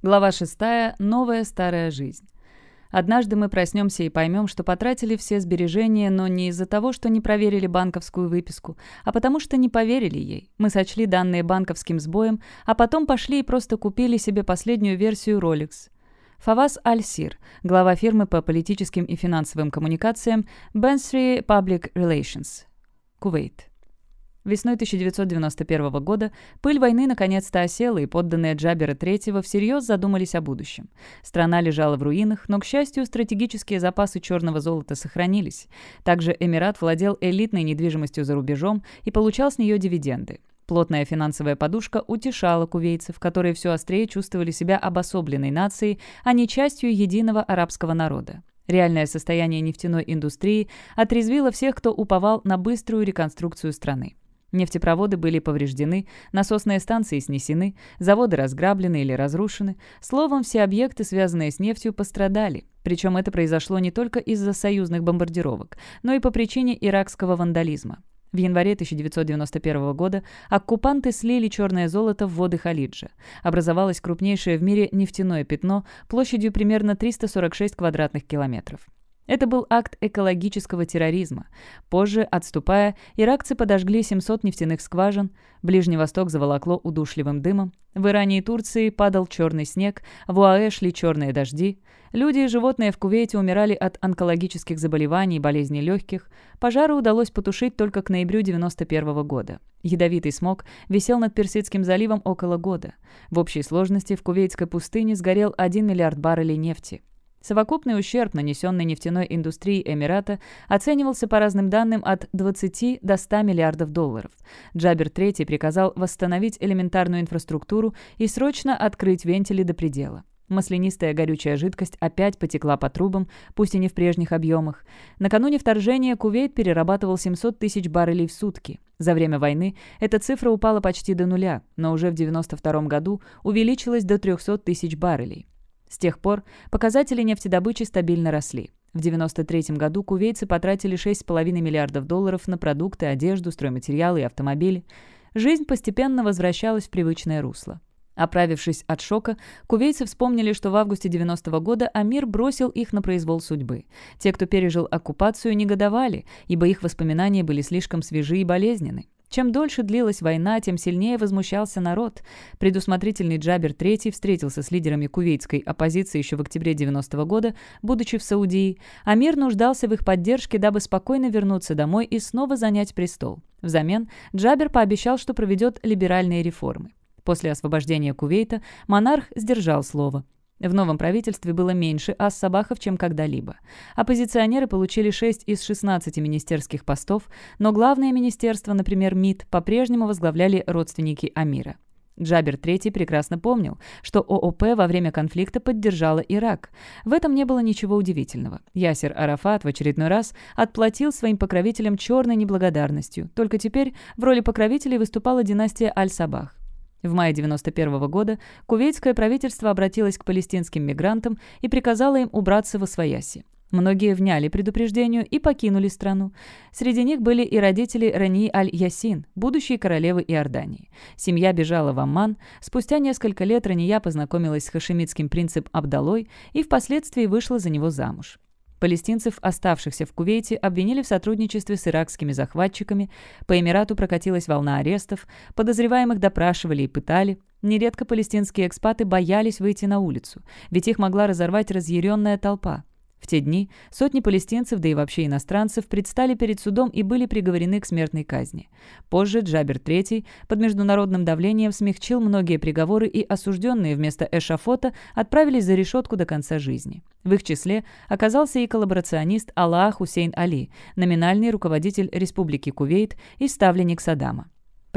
Глава 6. Новая старая жизнь. Однажды мы проснемся и поймем, что потратили все сбережения, но не из-за того, что не проверили банковскую выписку, а потому что не поверили ей. Мы сочли данные банковским сбоем, а потом пошли и просто купили себе последнюю версию Rolex. Фавас Аль-Сир, глава фирмы по политическим и финансовым коммуникациям Bensri Public Relations, Кувейт. Весной 1991 года пыль войны наконец-то осела, и подданные Джабера III всерьез задумались о будущем. Страна лежала в руинах, но, к счастью, стратегические запасы черного золота сохранились. Также Эмират владел элитной недвижимостью за рубежом и получал с нее дивиденды. Плотная финансовая подушка утешала кувейцев, которые все острее чувствовали себя обособленной нацией, а не частью единого арабского народа. Реальное состояние нефтяной индустрии отрезвило всех, кто уповал на быструю реконструкцию страны. Нефтепроводы были повреждены, насосные станции снесены, заводы разграблены или разрушены. Словом, все объекты, связанные с нефтью, пострадали. Причем это произошло не только из-за союзных бомбардировок, но и по причине иракского вандализма. В январе 1991 года оккупанты слили черное золото в воды Халиджа. Образовалось крупнейшее в мире нефтяное пятно площадью примерно 346 квадратных километров. Это был акт экологического терроризма. Позже, отступая, иракцы подожгли 700 нефтяных скважин, Ближний Восток заволокло удушливым дымом, в Иране и Турции падал черный снег, в УАЭ шли черные дожди, люди и животные в Кувейте умирали от онкологических заболеваний и болезней легких, пожары удалось потушить только к ноябрю 1991 года. Ядовитый смог висел над Персидским заливом около года. В общей сложности в Кувейтской пустыне сгорел 1 миллиард баррелей нефти. Совокупный ущерб, нанесенный нефтяной индустрией Эмирата, оценивался по разным данным от 20 до 100 миллиардов долларов. Джабер III приказал восстановить элементарную инфраструктуру и срочно открыть вентили до предела. Маслянистая горючая жидкость опять потекла по трубам, пусть и не в прежних объемах. Накануне вторжения Кувейт перерабатывал 700 тысяч баррелей в сутки. За время войны эта цифра упала почти до нуля, но уже в 1992 году увеличилась до 300 тысяч баррелей. С тех пор показатели нефтедобычи стабильно росли. В 1993 году кувейцы потратили 6,5 миллиардов долларов на продукты, одежду, стройматериалы и автомобили. Жизнь постепенно возвращалась в привычное русло. Оправившись от шока, кувейцы вспомнили, что в августе 90 -го года Амир бросил их на произвол судьбы. Те, кто пережил оккупацию, негодовали, ибо их воспоминания были слишком свежи и болезненны. Чем дольше длилась война, тем сильнее возмущался народ. Предусмотрительный Джабер III встретился с лидерами кувейтской оппозиции еще в октябре 90 -го года, будучи в Саудии. Амир нуждался в их поддержке, дабы спокойно вернуться домой и снова занять престол. Взамен Джабер пообещал, что проведет либеральные реформы. После освобождения Кувейта монарх сдержал слово. В новом правительстве было меньше ас-сабахов, чем когда-либо. Оппозиционеры получили 6 из 16 министерских постов, но главное министерство, например, МИД, по-прежнему возглавляли родственники Амира. Джабер III прекрасно помнил, что ООП во время конфликта поддержала Ирак. В этом не было ничего удивительного. Ясер Арафат в очередной раз отплатил своим покровителям черной неблагодарностью. Только теперь в роли покровителей выступала династия Аль-Сабах. В мае 1991 года кувейтское правительство обратилось к палестинским мигрантам и приказало им убраться во свояси. Многие вняли предупреждению и покинули страну. Среди них были и родители Рани Аль-Ясин, будущей королевы Иордании. Семья бежала в Амман. Спустя несколько лет Рания познакомилась с хашемитским принцем Абдалой и впоследствии вышла за него замуж. Палестинцев, оставшихся в Кувейте, обвинили в сотрудничестве с иракскими захватчиками, по Эмирату прокатилась волна арестов, подозреваемых допрашивали и пытали. Нередко палестинские экспаты боялись выйти на улицу, ведь их могла разорвать разъяренная толпа. В те дни сотни палестинцев, да и вообще иностранцев, предстали перед судом и были приговорены к смертной казни. Позже Джабер III под международным давлением смягчил многие приговоры и осужденные вместо эшафота отправились за решетку до конца жизни. В их числе оказался и коллаборационист Аллах Хусейн Али, номинальный руководитель Республики Кувейт и ставленник Саддама.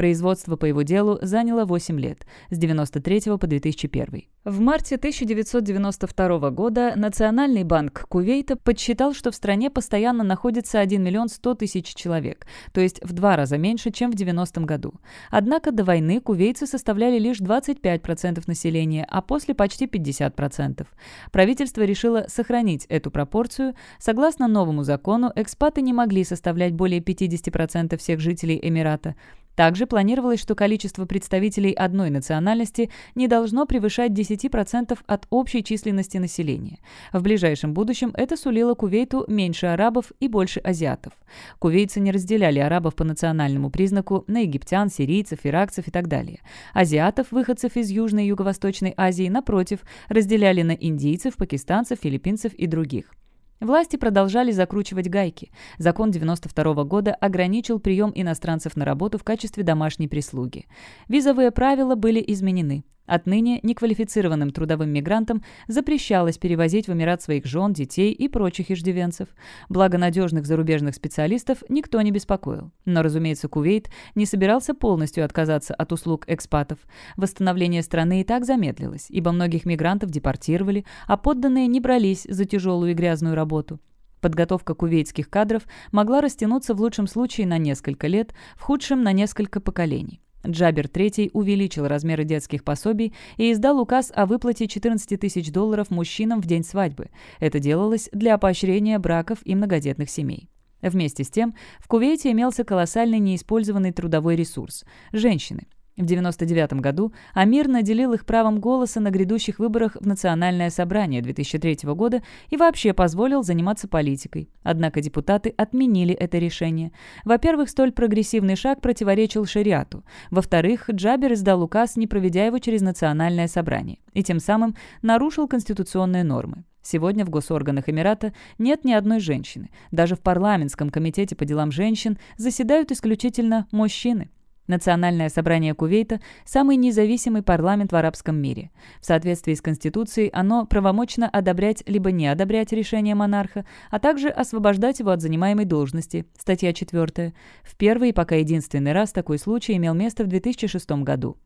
Производство по его делу заняло 8 лет, с 1993 по 2001. В марте 1992 года Национальный банк Кувейта подсчитал, что в стране постоянно находится 1 миллион 100 тысяч человек, то есть в два раза меньше, чем в 90 году. Однако до войны кувейцы составляли лишь 25% населения, а после почти 50%. Правительство решило сохранить эту пропорцию. Согласно новому закону, экспаты не могли составлять более 50% всех жителей Эмирата. Также планировалось, что количество представителей одной национальности не должно превышать 10% от общей численности населения. В ближайшем будущем это сулило Кувейту меньше арабов и больше азиатов. Кувейцы не разделяли арабов по национальному признаку на египтян, сирийцев, иракцев и так далее. Азиатов, выходцев из Южной и Юго-Восточной Азии, напротив, разделяли на индийцев, пакистанцев, филиппинцев и других. Власти продолжали закручивать гайки. Закон 92 года ограничил прием иностранцев на работу в качестве домашней прислуги. Визовые правила были изменены. Отныне неквалифицированным трудовым мигрантам запрещалось перевозить в Эмират своих жен, детей и прочих иждивенцев. Благо надежных зарубежных специалистов никто не беспокоил. Но, разумеется, Кувейт не собирался полностью отказаться от услуг экспатов. Восстановление страны и так замедлилось, ибо многих мигрантов депортировали, а подданные не брались за тяжелую и грязную работу. Подготовка кувейтских кадров могла растянуться в лучшем случае на несколько лет, в худшем – на несколько поколений. Джабер III увеличил размеры детских пособий и издал указ о выплате 14 тысяч долларов мужчинам в день свадьбы. Это делалось для поощрения браков и многодетных семей. Вместе с тем, в Кувейте имелся колоссальный неиспользованный трудовой ресурс – женщины – в 1999 году Амир наделил их правом голоса на грядущих выборах в Национальное собрание 2003 года и вообще позволил заниматься политикой. Однако депутаты отменили это решение. Во-первых, столь прогрессивный шаг противоречил шариату. Во-вторых, Джабер издал указ, не проведя его через Национальное собрание, и тем самым нарушил конституционные нормы. Сегодня в госорганах Эмирата нет ни одной женщины. Даже в парламентском комитете по делам женщин заседают исключительно мужчины. Национальное собрание Кувейта – самый независимый парламент в арабском мире. В соответствии с Конституцией оно правомочно одобрять либо не одобрять решение монарха, а также освобождать его от занимаемой должности. Статья 4. В первый и пока единственный раз такой случай имел место в 2006 году.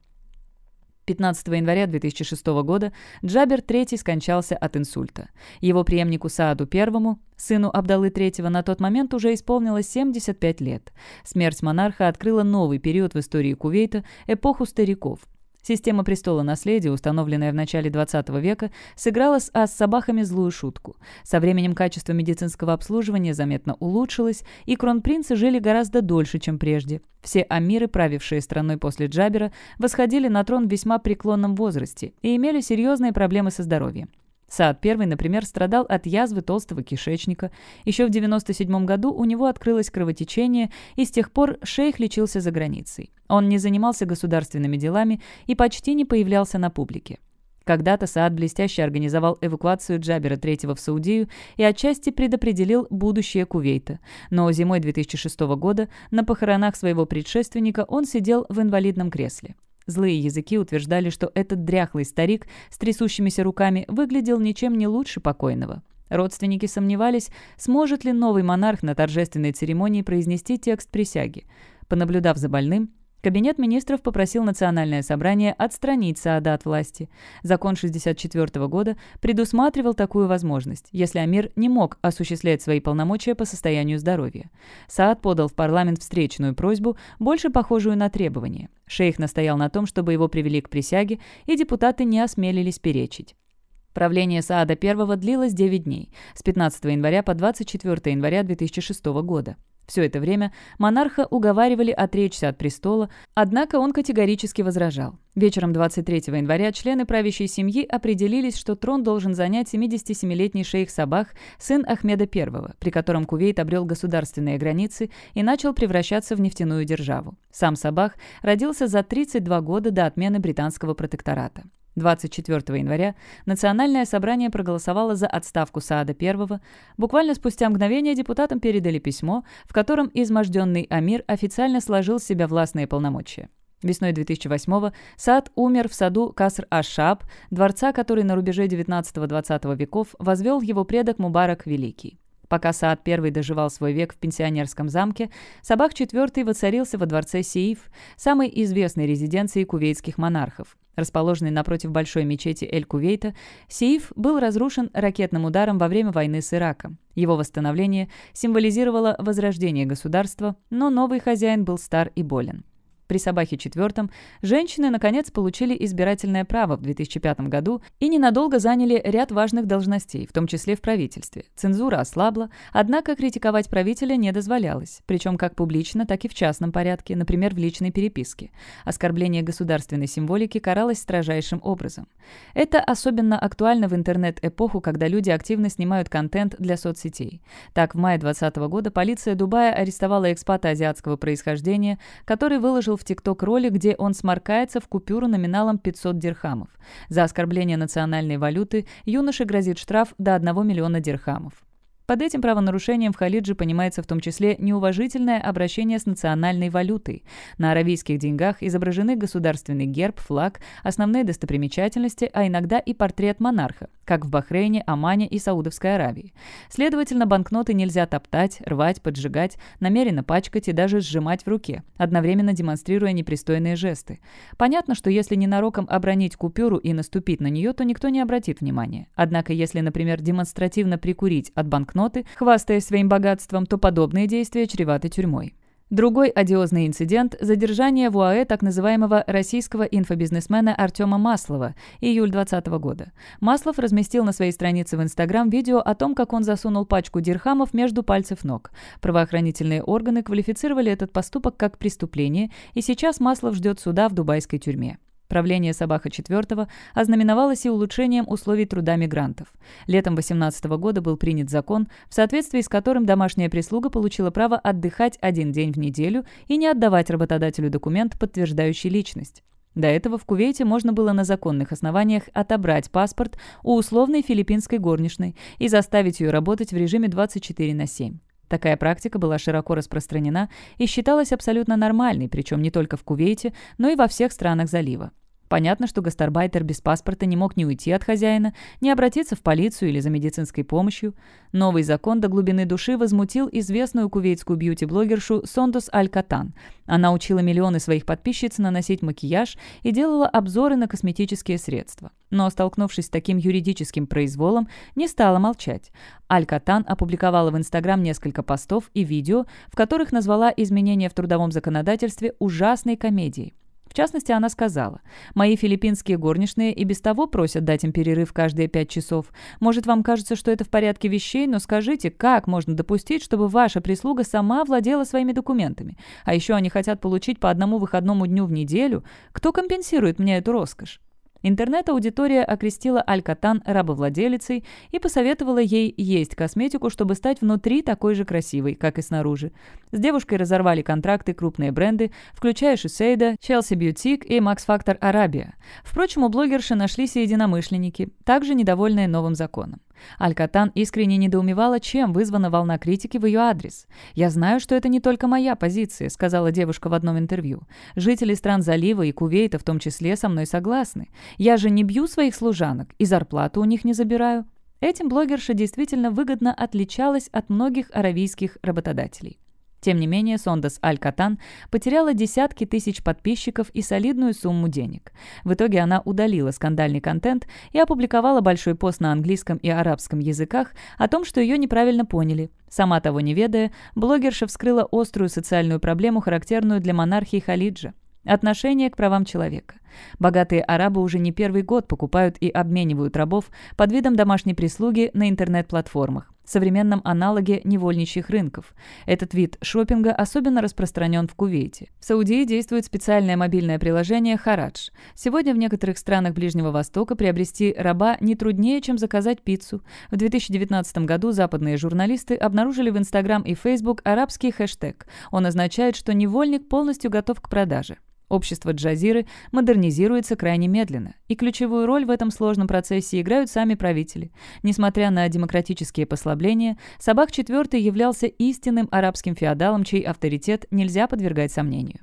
15 января 2006 года Джабер III скончался от инсульта. Его преемнику Сааду I, сыну Абдалы III, на тот момент уже исполнилось 75 лет. Смерть монарха открыла новый период в истории Кувейта, эпоху стариков – Система престола наследия, установленная в начале XX века, сыграла с ас-сабахами злую шутку. Со временем качество медицинского обслуживания заметно улучшилось, и кронпринцы жили гораздо дольше, чем прежде. Все амиры, правившие страной после Джабера, восходили на трон в весьма преклонном возрасте и имели серьезные проблемы со здоровьем. Саад I, например, страдал от язвы толстого кишечника. Еще в 97 году у него открылось кровотечение, и с тех пор шейх лечился за границей. Он не занимался государственными делами и почти не появлялся на публике. Когда-то Саад блестяще организовал эвакуацию Джабера III в Саудию и отчасти предопределил будущее Кувейта. Но зимой 2006 года на похоронах своего предшественника он сидел в инвалидном кресле. Злые языки утверждали, что этот дряхлый старик с трясущимися руками выглядел ничем не лучше покойного. Родственники сомневались, сможет ли новый монарх на торжественной церемонии произнести текст присяги. Понаблюдав за больным, Кабинет министров попросил Национальное собрание отстранить Саада от власти. Закон 1964 года предусматривал такую возможность, если Амир не мог осуществлять свои полномочия по состоянию здоровья. Саад подал в парламент встречную просьбу, больше похожую на требование. Шейх настоял на том, чтобы его привели к присяге, и депутаты не осмелились перечить. Правление Саада I длилось 9 дней, с 15 января по 24 января 2006 года. Все это время монарха уговаривали отречься от престола, однако он категорически возражал. Вечером 23 января члены правящей семьи определились, что трон должен занять 77-летний шейх Сабах, сын Ахмеда I, при котором Кувейт обрел государственные границы и начал превращаться в нефтяную державу. Сам Сабах родился за 32 года до отмены британского протектората. 24 января Национальное собрание проголосовало за отставку Саада I. Буквально спустя мгновение депутатам передали письмо, в котором изможденный Амир официально сложил с себя властные полномочия. Весной 2008-го Саад умер в саду Каср-Аш-Шаб, дворца, который на рубеже 19-20 веков возвел его предок Мубарак Великий. Пока Саад I доживал свой век в пенсионерском замке, Сабах IV воцарился во дворце Сииф, самой известной резиденции кувейтских монархов. Расположенный напротив большой мечети Эль-Кувейта, Сииф был разрушен ракетным ударом во время войны с Ираком. Его восстановление символизировало возрождение государства, но новый хозяин был стар и болен. При «Собахе четвертом» женщины, наконец, получили избирательное право в 2005 году и ненадолго заняли ряд важных должностей, в том числе в правительстве. Цензура ослабла, однако критиковать правителя не дозволялось, причем как публично, так и в частном порядке, например, в личной переписке. Оскорбление государственной символики каралось строжайшим образом. Это особенно актуально в интернет-эпоху, когда люди активно снимают контент для соцсетей. Так, в мае 2020 года полиция Дубая арестовала экспата азиатского происхождения, который выложил в ТикТок ролик, где он сморкается в купюру номиналом 500 дирхамов. За оскорбление национальной валюты юноше грозит штраф до 1 миллиона дирхамов. Под этим правонарушением в Халидже понимается в том числе неуважительное обращение с национальной валютой. На аравийских деньгах изображены государственный герб, флаг, основные достопримечательности, а иногда и портрет монарха, как в Бахрейне, Омане и Саудовской Аравии. Следовательно, банкноты нельзя топтать, рвать, поджигать, намеренно пачкать и даже сжимать в руке, одновременно демонстрируя непристойные жесты. Понятно, что если ненароком обронить купюру и наступить на нее, то никто не обратит внимания. Однако, если, например, демонстративно прикурить от банкноты, банкноты, хвастаясь своим богатством, то подобные действия чреваты тюрьмой. Другой одиозный инцидент – задержание в УАЭ так называемого российского инфобизнесмена Артема Маслова, июль 2020 года. Маслов разместил на своей странице в Инстаграм видео о том, как он засунул пачку дирхамов между пальцев ног. Правоохранительные органы квалифицировали этот поступок как преступление, и сейчас Маслов ждет суда в дубайской тюрьме. Правление Сабаха IV ознаменовалось и улучшением условий труда мигрантов. Летом 18 года был принят закон, в соответствии с которым домашняя прислуга получила право отдыхать один день в неделю и не отдавать работодателю документ, подтверждающий личность. До этого в Кувейте можно было на законных основаниях отобрать паспорт у условной филиппинской горничной и заставить ее работать в режиме 24 на 7. Такая практика была широко распространена и считалась абсолютно нормальной, причем не только в Кувейте, но и во всех странах залива. Понятно, что гастарбайтер без паспорта не мог ни уйти от хозяина, ни обратиться в полицию или за медицинской помощью. Новый закон до глубины души возмутил известную кувейтскую бьюти-блогершу Сондус Аль-Катан. Она учила миллионы своих подписчиц наносить макияж и делала обзоры на косметические средства. Но, столкнувшись с таким юридическим произволом, не стала молчать. Аль-Катан опубликовала в Инстаграм несколько постов и видео, в которых назвала изменения в трудовом законодательстве ужасной комедией. В частности, она сказала, «Мои филиппинские горничные и без того просят дать им перерыв каждые пять часов. Может, вам кажется, что это в порядке вещей, но скажите, как можно допустить, чтобы ваша прислуга сама владела своими документами? А еще они хотят получить по одному выходному дню в неделю. Кто компенсирует мне эту роскошь?» Интернет-аудитория окрестила Алькатан рабовладелицей и посоветовала ей есть косметику, чтобы стать внутри такой же красивой, как и снаружи. С девушкой разорвали контракты крупные бренды, включая Шисейда, Челси Бьютик и Макс Фактор Арабия. Впрочем, у блогерши нашлись и единомышленники, также недовольные новым законом. Алькатан искренне недоумевала, чем вызвана волна критики в ее адрес. «Я знаю, что это не только моя позиция», — сказала девушка в одном интервью. «Жители стран залива и Кувейта в том числе со мной согласны. Я же не бью своих служанок и зарплату у них не забираю». Этим блогерша действительно выгодно отличалась от многих аравийских работодателей. Тем не менее, Сондас Аль-Катан потеряла десятки тысяч подписчиков и солидную сумму денег. В итоге она удалила скандальный контент и опубликовала большой пост на английском и арабском языках о том, что ее неправильно поняли. Сама того не ведая, блогерша вскрыла острую социальную проблему, характерную для монархии Халиджа. Отношение к правам человека. Богатые арабы уже не первый год покупают и обменивают рабов под видом домашней прислуги на интернет-платформах, современном аналоге невольничьих рынков. Этот вид шопинга особенно распространен в Кувейте. В Саудии действует специальное мобильное приложение «Харадж». Сегодня в некоторых странах Ближнего Востока приобрести раба не труднее, чем заказать пиццу. В 2019 году западные журналисты обнаружили в Инстаграм и Фейсбук арабский хэштег. Он означает, что невольник полностью готов к продаже. Общество джазиры модернизируется крайне медленно, и ключевую роль в этом сложном процессе играют сами правители. Несмотря на демократические послабления, Сабах IV являлся истинным арабским феодалом, чей авторитет нельзя подвергать сомнению.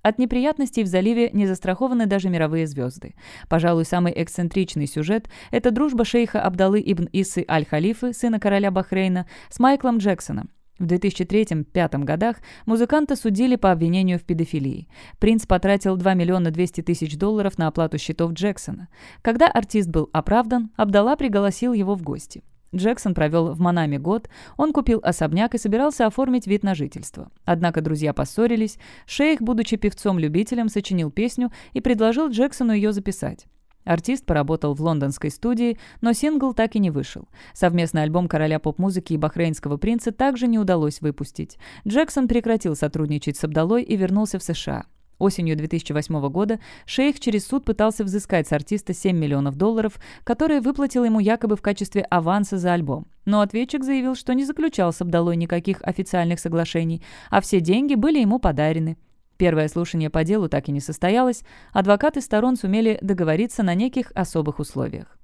От неприятностей в заливе не застрахованы даже мировые звезды. Пожалуй, самый эксцентричный сюжет – это дружба шейха Абдалы ибн Исы аль-Халифы, сына короля Бахрейна, с Майклом Джексоном, в 2003-2005 годах музыканта судили по обвинению в педофилии. Принц потратил 2 миллиона 200 тысяч долларов на оплату счетов Джексона. Когда артист был оправдан, Абдалла пригласил его в гости. Джексон провел в Манаме год, он купил особняк и собирался оформить вид на жительство. Однако друзья поссорились, шейх, будучи певцом-любителем, сочинил песню и предложил Джексону ее записать. Артист поработал в лондонской студии, но сингл так и не вышел. Совместный альбом короля поп-музыки и бахрейнского принца также не удалось выпустить. Джексон прекратил сотрудничать с Абдалой и вернулся в США. Осенью 2008 года шейх через суд пытался взыскать с артиста 7 миллионов долларов, которые выплатил ему якобы в качестве аванса за альбом. Но ответчик заявил, что не заключал с Абдалой никаких официальных соглашений, а все деньги были ему подарены. Первое слушание по делу так и не состоялось, адвокаты сторон сумели договориться на неких особых условиях.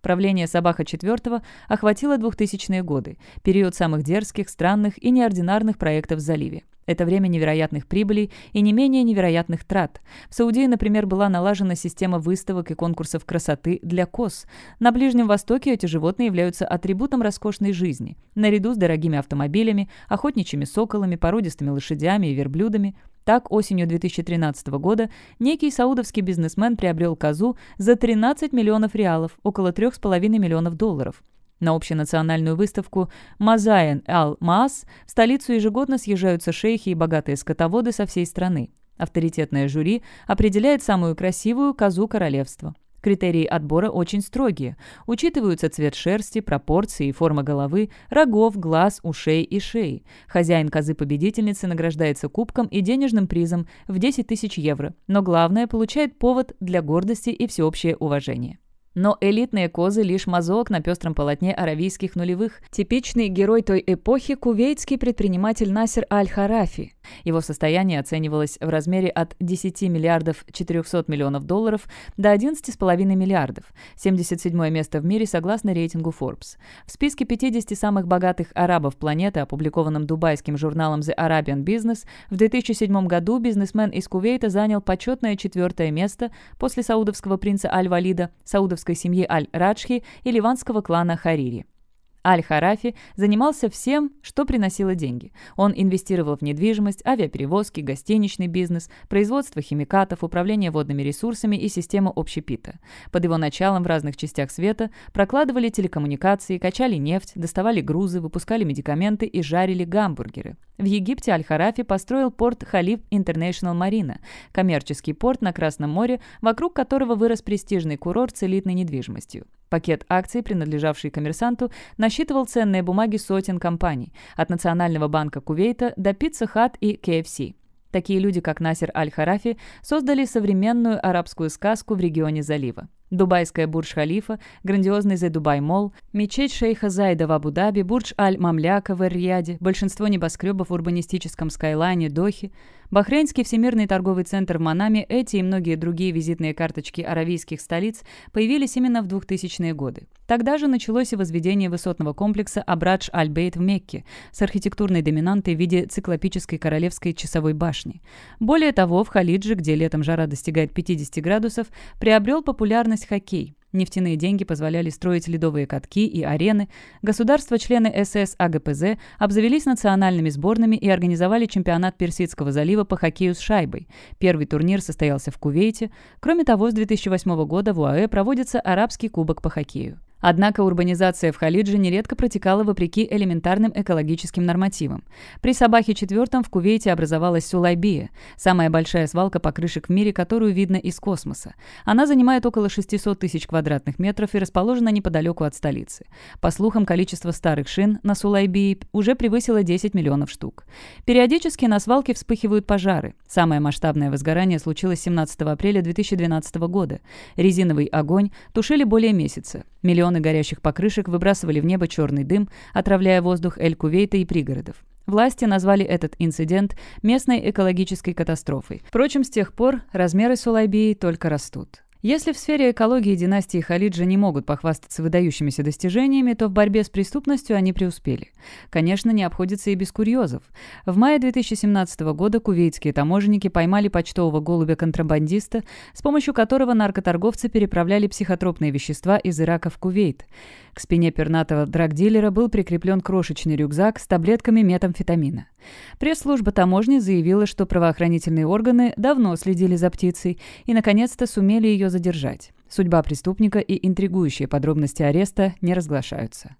Правление Сабаха IV охватило 2000-е годы, период самых дерзких, странных и неординарных проектов в заливе. Это время невероятных прибылей и не менее невероятных трат. В Саудии, например, была налажена система выставок и конкурсов красоты для коз. На Ближнем Востоке эти животные являются атрибутом роскошной жизни. Наряду с дорогими автомобилями, охотничьими соколами, породистыми лошадями и верблюдами. Так, осенью 2013 года некий саудовский бизнесмен приобрел козу за 13 миллионов реалов, около 3,5 миллионов долларов. На общенациональную выставку «Мазаен Ал-Маас» в столицу ежегодно съезжаются шейхи и богатые скотоводы со всей страны. Авторитетное жюри определяет самую красивую козу королевства. Критерии отбора очень строгие. Учитываются цвет шерсти, пропорции и форма головы, рогов, глаз, ушей и шеи. Хозяин козы-победительницы награждается кубком и денежным призом в 10 тысяч евро, но главное получает повод для гордости и всеобщее уважение. Но элитные козы – лишь мазок на пестром полотне аравийских нулевых. Типичный герой той эпохи – кувейтский предприниматель Насер Аль-Харафи. Его состояние оценивалось в размере от 10 миллиардов 400 миллионов долларов до 11,5 миллиардов. 77 место в мире согласно рейтингу Forbes. В списке 50 самых богатых арабов планеты, опубликованном дубайским журналом The Arabian Business, в 2007 году бизнесмен из Кувейта занял почетное четвертое место после саудовского принца Аль-Валида, саудовской семьи Аль-Раджхи и ливанского клана Харири. Аль-Харафи занимался всем, что приносило деньги. Он инвестировал в недвижимость, авиаперевозки, гостиничный бизнес, производство химикатов, управление водными ресурсами и систему общепита. Под его началом в разных частях света прокладывали телекоммуникации, качали нефть, доставали грузы, выпускали медикаменты и жарили гамбургеры. В Египте Аль-Харафи построил порт Халиф International Marina, коммерческий порт на Красном море, вокруг которого вырос престижный курорт с элитной недвижимостью. Пакет акций, принадлежавший коммерсанту, насчитывал ценные бумаги сотен компаний, от Национального банка Кувейта до Pizza Hut и KFC. Такие люди, как Насер Аль-Харафи, создали современную арабскую сказку в регионе залива. Дубайская Бурдж-Халифа, грандиозный The Dubai Mall, мечеть шейха Зайда в Абу-Даби, Бурдж Аль-Мамляка в Эр-Рияде, большинство небоскребов в урбанистическом Скайлайне, Дохи, Бахрейнский всемирный торговый центр в Манаме, эти и многие другие визитные карточки аравийских столиц появились именно в 2000-е годы. Тогда же началось и возведение высотного комплекса Абрадж Аль-Бейт в Мекке с архитектурной доминантой в виде циклопической королевской часовой башни. Более того, в Халидже, где летом жара достигает 50 градусов, приобрел популярность хоккей. Нефтяные деньги позволяли строить ледовые катки и арены. Государства-члены СС АГПЗ обзавелись национальными сборными и организовали чемпионат Персидского залива по хоккею с шайбой. Первый турнир состоялся в Кувейте. Кроме того, с 2008 года в УАЭ проводится Арабский кубок по хоккею. Однако урбанизация в Халидже нередко протекала вопреки элементарным экологическим нормативам. При Сабахе IV в Кувейте образовалась Сулайбия, самая большая свалка покрышек в мире, которую видно из космоса. Она занимает около 600 тысяч квадратных метров и расположена неподалеку от столицы. По слухам, количество старых шин на Сулайбии уже превысило 10 миллионов штук. Периодически на свалке вспыхивают пожары. Самое масштабное возгорание случилось 17 апреля 2012 года. Резиновый огонь тушили более месяца. Миллионы горящих покрышек выбрасывали в небо черный дым, отравляя воздух Эль-Кувейта и пригородов. Власти назвали этот инцидент местной экологической катастрофой. Впрочем, с тех пор размеры Сулайбии только растут. Если в сфере экологии династии Халиджа не могут похвастаться выдающимися достижениями, то в борьбе с преступностью они преуспели. Конечно, не обходится и без курьезов. В мае 2017 года кувейтские таможенники поймали почтового голубя-контрабандиста, с помощью которого наркоторговцы переправляли психотропные вещества из Ирака в Кувейт. К спине пернатого драгдилера был прикреплен крошечный рюкзак с таблетками метамфетамина. Пресс-служба таможни заявила, что правоохранительные органы давно следили за птицей и, наконец-то, сумели ее задержать. Судьба преступника и интригующие подробности ареста не разглашаются.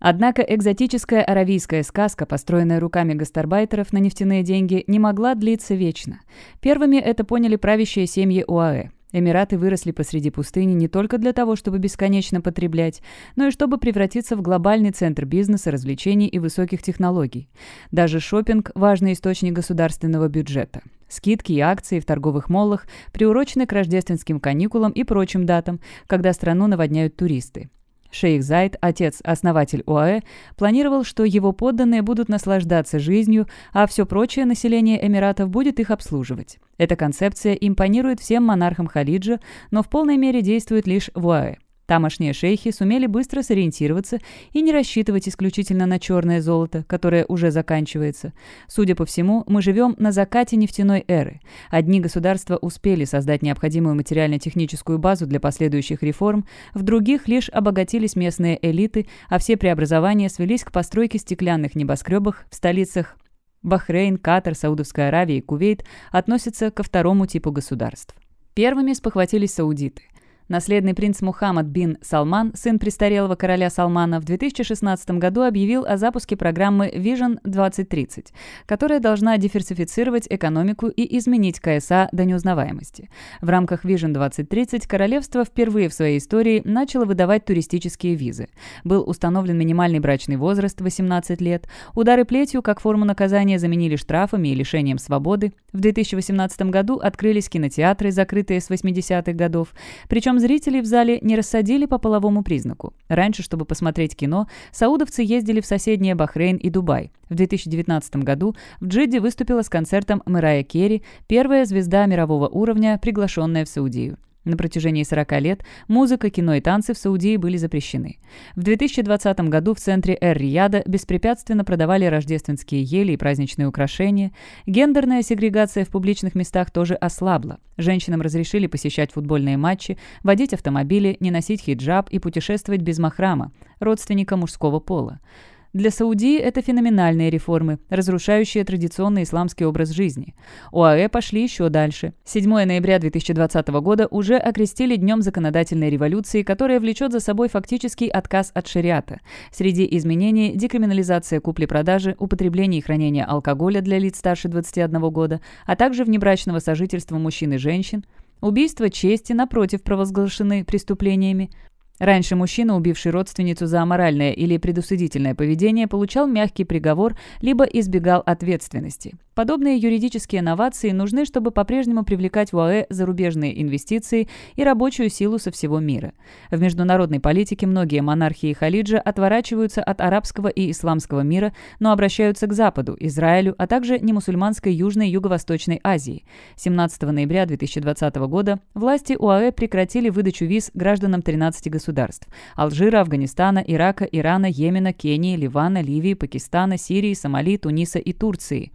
Однако экзотическая аравийская сказка, построенная руками гастарбайтеров на нефтяные деньги, не могла длиться вечно. Первыми это поняли правящие семьи УАЭ. Эмираты выросли посреди пустыни не только для того, чтобы бесконечно потреблять, но и чтобы превратиться в глобальный центр бизнеса, развлечений и высоких технологий. Даже шопинг – важный источник государственного бюджета. Скидки и акции в торговых моллах приурочены к рождественским каникулам и прочим датам, когда страну наводняют туристы. Шейх Зайд, отец, основатель ОАЭ, планировал, что его подданные будут наслаждаться жизнью, а все прочее население Эмиратов будет их обслуживать. Эта концепция импонирует всем монархам Халиджа, но в полной мере действует лишь в ОАЭ. Тамошние шейхи сумели быстро сориентироваться и не рассчитывать исключительно на черное золото, которое уже заканчивается. Судя по всему, мы живем на закате нефтяной эры. Одни государства успели создать необходимую материально-техническую базу для последующих реформ, в других лишь обогатились местные элиты, а все преобразования свелись к постройке стеклянных небоскребов в столицах Бахрейн, Катар, Саудовская Аравия и Кувейт относятся ко второму типу государств. Первыми спохватились саудиты. Наследный принц Мухаммад бин Салман, сын престарелого короля Салмана, в 2016 году объявил о запуске программы Vision 2030, которая должна диверсифицировать экономику и изменить КСА до неузнаваемости. В рамках Vision 2030 королевство впервые в своей истории начало выдавать туристические визы. Был установлен минимальный брачный возраст 18 лет, удары плетью как форму наказания заменили штрафами и лишением свободы. В 2018 году открылись кинотеатры, закрытые с 80-х годов, причем зрителей в зале не рассадили по половому признаку. Раньше, чтобы посмотреть кино, саудовцы ездили в соседние Бахрейн и Дубай. В 2019 году в Джидде выступила с концертом Мэрайя Керри, первая звезда мирового уровня, приглашенная в Саудию. На протяжении 40 лет музыка, кино и танцы в Саудии были запрещены. В 2020 году в центре Эр-Рияда беспрепятственно продавали рождественские ели и праздничные украшения. Гендерная сегрегация в публичных местах тоже ослабла. Женщинам разрешили посещать футбольные матчи, водить автомобили, не носить хиджаб и путешествовать без махрама, родственника мужского пола. Для Саудии это феноменальные реформы, разрушающие традиционный исламский образ жизни. ОАЭ пошли еще дальше. 7 ноября 2020 года уже окрестили Днем законодательной революции, которая влечет за собой фактический отказ от шариата. Среди изменений – декриминализация купли-продажи, употребления и хранения алкоголя для лиц старше 21 года, а также внебрачного сожительства мужчин и женщин, Убийства чести, напротив, провозглашены преступлениями. Раньше мужчина, убивший родственницу за аморальное или предусудительное поведение, получал мягкий приговор, либо избегал ответственности. Подобные юридические новации нужны, чтобы по-прежнему привлекать в ОАЭ зарубежные инвестиции и рабочую силу со всего мира. В международной политике многие монархии Халиджа отворачиваются от арабского и исламского мира, но обращаются к Западу, Израилю, а также немусульманской Южной и Юго-Восточной Азии. 17 ноября 2020 года власти ОАЭ прекратили выдачу виз гражданам 13 государств – Алжира, Афганистана, Ирака, Ирана, Йемена, Кении, Ливана, Ливии, Пакистана, Сирии, Сомали, Туниса и Турции.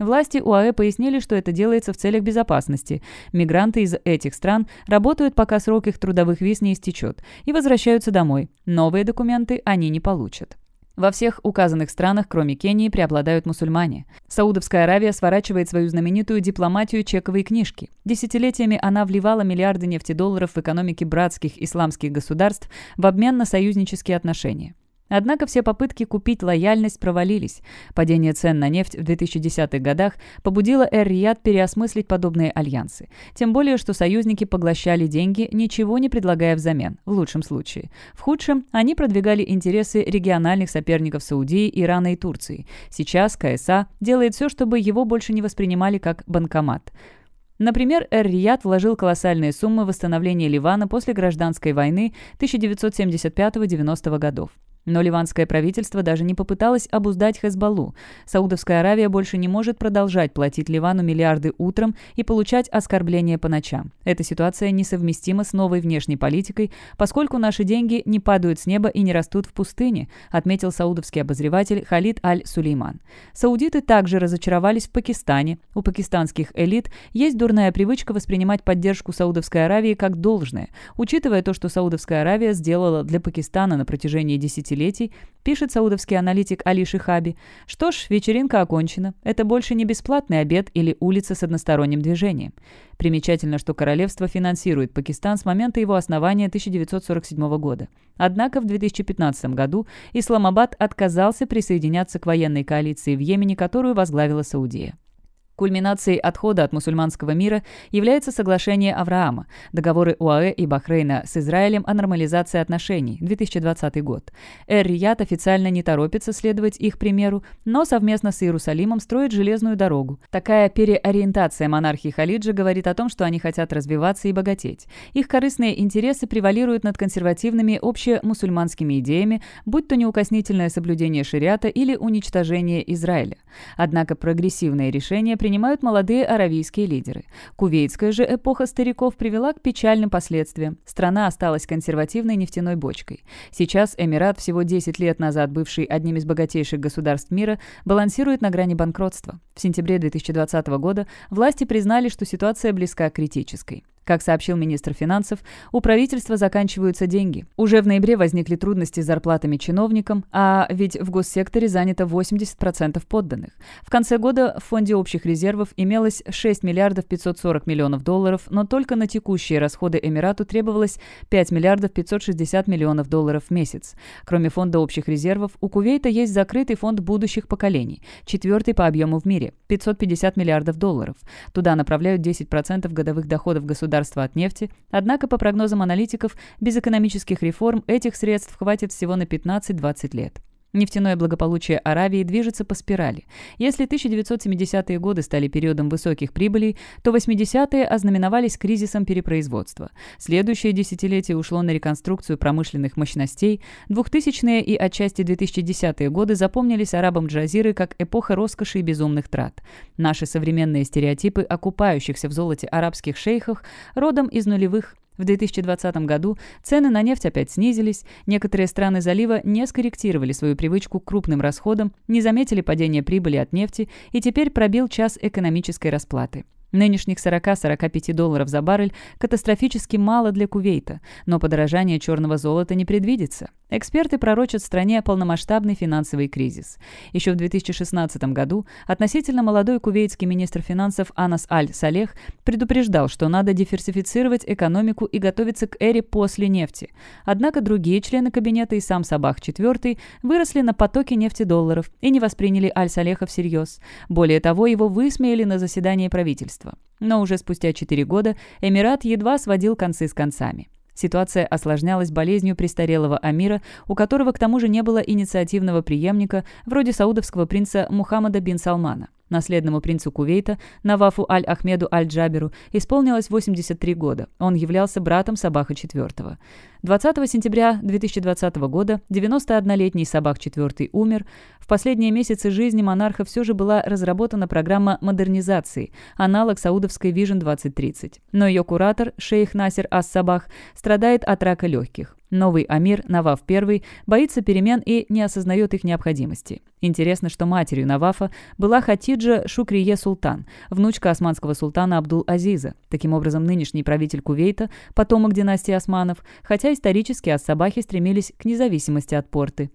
Власти УАЭ пояснили, что это делается в целях безопасности. Мигранты из этих стран работают, пока срок их трудовых виз не истечет, и возвращаются домой. Новые документы они не получат. Во всех указанных странах, кроме Кении, преобладают мусульмане. Саудовская Аравия сворачивает свою знаменитую дипломатию чековой книжки. Десятилетиями она вливала миллиарды нефтедолларов в экономики братских исламских государств в обмен на союзнические отношения. Однако все попытки купить лояльность провалились. Падение цен на нефть в 2010-х годах побудило Эр-Рияд переосмыслить подобные альянсы. Тем более, что союзники поглощали деньги, ничего не предлагая взамен, в лучшем случае. В худшем они продвигали интересы региональных соперников Саудии, Ирана и Турции. Сейчас КСА делает все, чтобы его больше не воспринимали как банкомат. Например, Эр-Рияд вложил колоссальные суммы в восстановление Ливана после гражданской войны 1975-90 годов. Но ливанское правительство даже не попыталось обуздать Хезбаллу. Саудовская Аравия больше не может продолжать платить Ливану миллиарды утром и получать оскорбления по ночам. Эта ситуация несовместима с новой внешней политикой, поскольку наши деньги не падают с неба и не растут в пустыне, отметил саудовский обозреватель Халид Аль-Сулейман. Саудиты также разочаровались в Пакистане. У пакистанских элит есть дурная привычка воспринимать поддержку Саудовской Аравии как должное, учитывая то, что Саудовская Аравия сделала для Пакистана на протяжении 10 десятилетий, пишет саудовский аналитик Али Шихаби. Что ж, вечеринка окончена. Это больше не бесплатный обед или улица с односторонним движением. Примечательно, что королевство финансирует Пакистан с момента его основания 1947 года. Однако в 2015 году Исламабад отказался присоединяться к военной коалиции в Йемене, которую возглавила Саудия. Кульминацией отхода от мусульманского мира является соглашение Авраама, договоры УАЭ и Бахрейна с Израилем о нормализации отношений, 2020 год. Эр-Рияд официально не торопится следовать их примеру, но совместно с Иерусалимом строит железную дорогу. Такая переориентация монархии Халиджа говорит о том, что они хотят развиваться и богатеть. Их корыстные интересы превалируют над консервативными общемусульманскими идеями, будь то неукоснительное соблюдение шариата или уничтожение Израиля. Однако прогрессивные решения принимаются принимают молодые аравийские лидеры. Кувейтская же эпоха стариков привела к печальным последствиям. Страна осталась консервативной нефтяной бочкой. Сейчас Эмират, всего 10 лет назад бывший одним из богатейших государств мира, балансирует на грани банкротства. В сентябре 2020 года власти признали, что ситуация близка к критической. Как сообщил министр финансов, у правительства заканчиваются деньги. Уже в ноябре возникли трудности с зарплатами чиновникам, а ведь в госсекторе занято 80% подданных. В конце года в Фонде общих резервов имелось 6 миллиардов 540 миллионов долларов, но только на текущие расходы Эмирату требовалось 5 миллиардов 560 миллионов долларов в месяц. Кроме Фонда общих резервов, у Кувейта есть закрытый фонд будущих поколений, четвертый по объему в мире – 550 миллиардов долларов. Туда направляют 10% годовых доходов государства государства от нефти, однако, по прогнозам аналитиков, без экономических реформ этих средств хватит всего на 15-20 лет. Нефтяное благополучие Аравии движется по спирали. Если 1970-е годы стали периодом высоких прибылей, то 80-е ознаменовались кризисом перепроизводства. Следующее десятилетие ушло на реконструкцию промышленных мощностей. 2000-е и отчасти 2010-е годы запомнились арабам Джазиры как эпоха роскоши и безумных трат. Наши современные стереотипы окупающихся в золоте арабских шейхах родом из нулевых в 2020 году цены на нефть опять снизились, некоторые страны залива не скорректировали свою привычку к крупным расходам, не заметили падения прибыли от нефти и теперь пробил час экономической расплаты. Нынешних 40-45 долларов за баррель катастрофически мало для Кувейта, но подорожание черного золота не предвидится. Эксперты пророчат стране полномасштабный финансовый кризис. Еще в 2016 году относительно молодой кувейтский министр финансов Анас Аль-Салех предупреждал, что надо диверсифицировать экономику и готовиться к эре после нефти. Однако другие члены кабинета и сам Сабах IV выросли на потоке нефтедолларов и не восприняли Аль-Салеха всерьез. Более того, его высмеяли на заседании правительства. Но уже спустя 4 года Эмират едва сводил концы с концами. Ситуация осложнялась болезнью престарелого Амира, у которого к тому же не было инициативного преемника, вроде саудовского принца Мухаммада бин Салмана. Наследному принцу Кувейта, Навафу Аль-Ахмеду Аль-Джаберу, исполнилось 83 года. Он являлся братом Сабаха IV. 20 сентября 2020 года 91-летний Сабах IV умер. В последние месяцы жизни монарха все же была разработана программа модернизации, аналог саудовской Vision 2030. Но ее куратор, шейх Насер Ас-Сабах, страдает от рака легких. Новый Амир, Наваф I, боится перемен и не осознает их необходимости. Интересно, что матерью Навафа была Хатиджа Шукрие Султан, внучка османского султана Абдул-Азиза. Таким образом, нынешний правитель Кувейта, потомок династии османов, хотя исторически ас-Сабахи стремились к независимости от порты.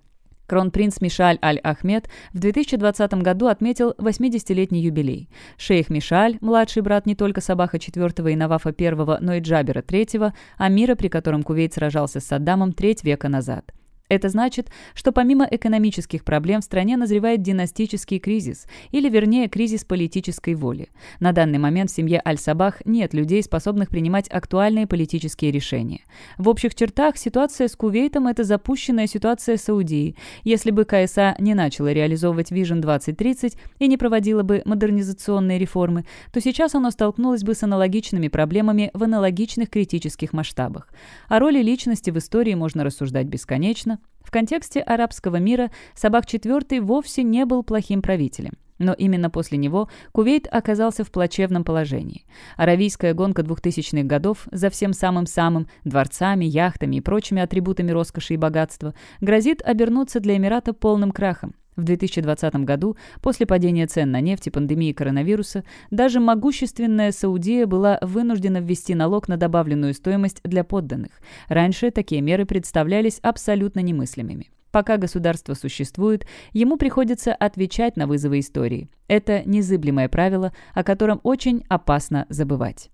Кронпринц Мишаль Аль-Ахмед в 2020 году отметил 80-летний юбилей. Шейх Мишаль, младший брат не только Сабаха IV и Навафа I, но и Джабера III, а мира, при котором Кувейт сражался с Саддамом треть века назад. Это значит, что помимо экономических проблем в стране назревает династический кризис, или вернее кризис политической воли. На данный момент в семье Аль-Сабах нет людей, способных принимать актуальные политические решения. В общих чертах ситуация с Кувейтом – это запущенная ситуация Саудии. Если бы КСА не начала реализовывать Vision 2030 и не проводила бы модернизационные реформы, то сейчас оно столкнулось бы с аналогичными проблемами в аналогичных критических масштабах. О роли личности в истории можно рассуждать бесконечно, в контексте арабского мира Сабах IV вовсе не был плохим правителем. Но именно после него Кувейт оказался в плачевном положении. Аравийская гонка 2000-х годов за всем самым-самым дворцами, яхтами и прочими атрибутами роскоши и богатства грозит обернуться для Эмирата полным крахом. В 2020 году, после падения цен на нефть и пандемии коронавируса, даже могущественная Саудия была вынуждена ввести налог на добавленную стоимость для подданных. Раньше такие меры представлялись абсолютно немыслимыми. Пока государство существует, ему приходится отвечать на вызовы истории. Это незыблемое правило, о котором очень опасно забывать.